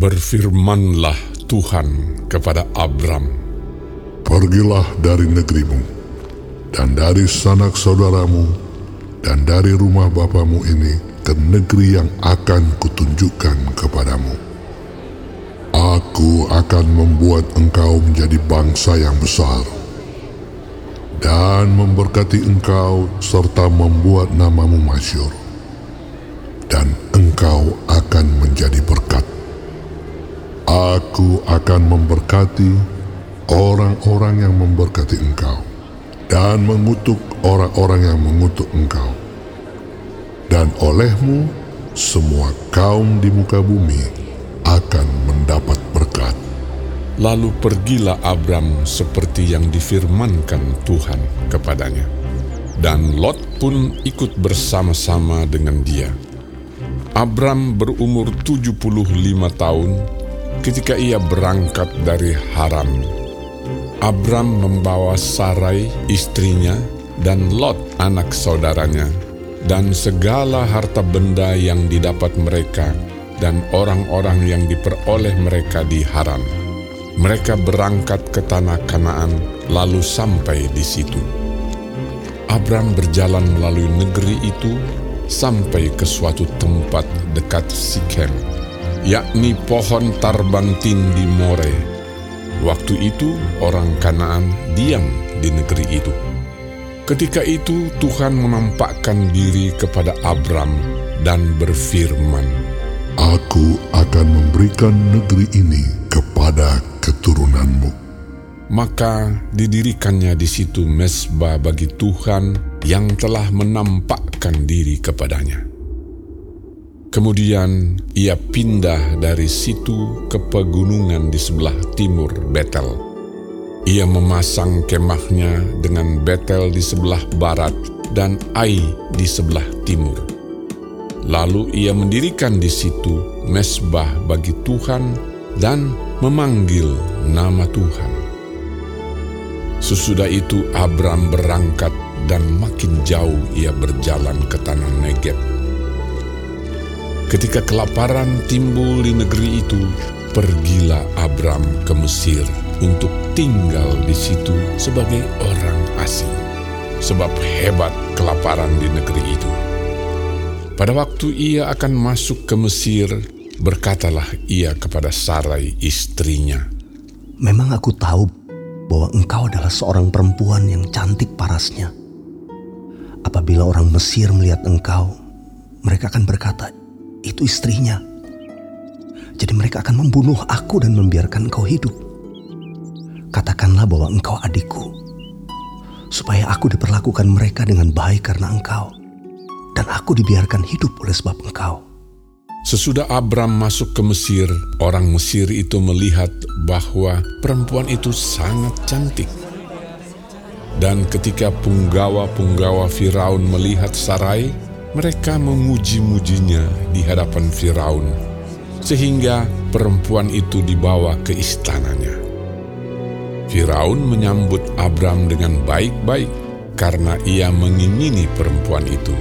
Berfirmanlah Tuhan kepada Abram, Pergilah dari negerimu, dan dari sanak saudaramu, dan dari rumah bapamu ini ke negeri yang akan kutunjukkan kepadamu. Aku akan membuat engkau menjadi bangsa yang besar, dan memberkati engkau serta membuat namamu masyur, dan engkau. Aku akan memberkati orang-orang yang memberkati engkau dan mengutuk orang-orang yang mengutuk engkau. Dan olehmu semua kaum di muka bumi akan mendapat berkat. Lalu pergilah Abram seperti yang difirmankan Tuhan kepadanya. Dan Lot pun ikut bersama-sama dengan dia. Abram berumur 75 tahun ketika ia berangkat dari Haran. Abram membawa Sarai istrinya dan Lot anak saudaranya dan segala harta benda yang didapat mereka dan orang-orang yang diperoleh mereka di Haran. Mereka berangkat ke tanah Kanaan lalu sampai di situ. Abram berjalan melalui negeri itu sampai ke suatu tempat dekat Sikem yakni pohon tarbantin di More. Waktu itu orang Kanaan diam di negeri itu. Ketika itu Tuhan menampakkan diri kepada Abram dan berfirman, Aku akan memberikan negeri ini kepada keturunanmu. Maka didirikannya di situ mesbah bagi Tuhan yang telah menampakkan diri kepadanya. Kemudian ia pindah dari situ ke pegunungan di sebelah timur Betel. Ia memasang kemahnya dengan Betel di sebelah barat dan Ai di sebelah timur. Lalu ia mendirikan di situ mesbah bagi Tuhan dan memanggil nama Tuhan. Sesudah itu Abram berangkat dan makin jauh ia berjalan ke tanah Negeb Ketika kelaparan timbul di negeri itu, pergilah Abram ke Mesir untuk tinggal di situ sebagai orang asing, sebab hebat kelaparan di negeri itu. Pada waktu ia akan masuk ke Mesir, berkatalah ia kepada Sarai istrinya, Memang aku tahu bahwa engkau adalah seorang perempuan yang cantik parasnya. Apabila orang Mesir melihat engkau, mereka akan berkata, itu istrinya. Jadi mereka akan membunuh aku dan membiarkan engkau hidup. Katakanlah bahwa engkau adikku, supaya aku diperlakukan mereka dengan baik karena engkau, dan aku dibiarkan hidup oleh sebab engkau. Sesudah Abram masuk ke Mesir, orang Mesir itu melihat bahwa perempuan itu sangat cantik. Dan ketika punggawa-punggawa Firaun melihat Sarai, mereka memuji-mujinya di hadapan Firaun, sehingga perempuan itu dibawa ke istananya. Firaun menyambut Abram dengan baik-baik karena ia mengingini perempuan itu.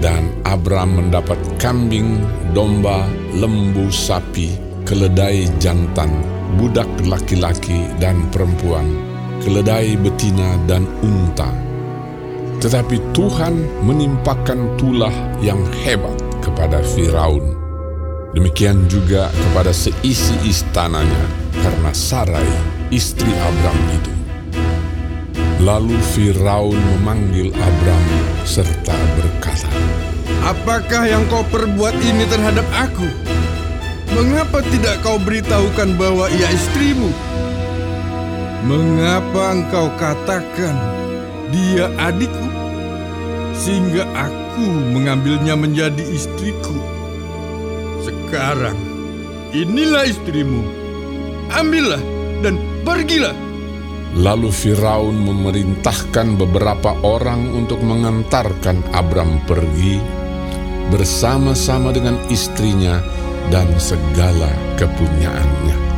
Dan Abram mendapat kambing, domba, lembu, sapi, keledai jantan, budak laki-laki dan perempuan, keledai betina dan unta tetapi Tuhan menimpakan tulah yang hebat kepada Firaun. Demikian juga kepada seisi istananya karena Sarai, istri Abram itu. Lalu Firaun memanggil Abram serta berkata, Apakah yang kau perbuat ini terhadap aku? Mengapa tidak kau beritahukan bahwa ia istrimu? Mengapa engkau katakan dia adikku? sehingga aku mengambilnya menjadi istriku. Sekarang, inilah istrimu. Ambillah dan pergilah. Lalu Firaun memerintahkan beberapa orang untuk mengantarkan Abram pergi bersama-sama dengan istrinya dan segala kepunyaannya.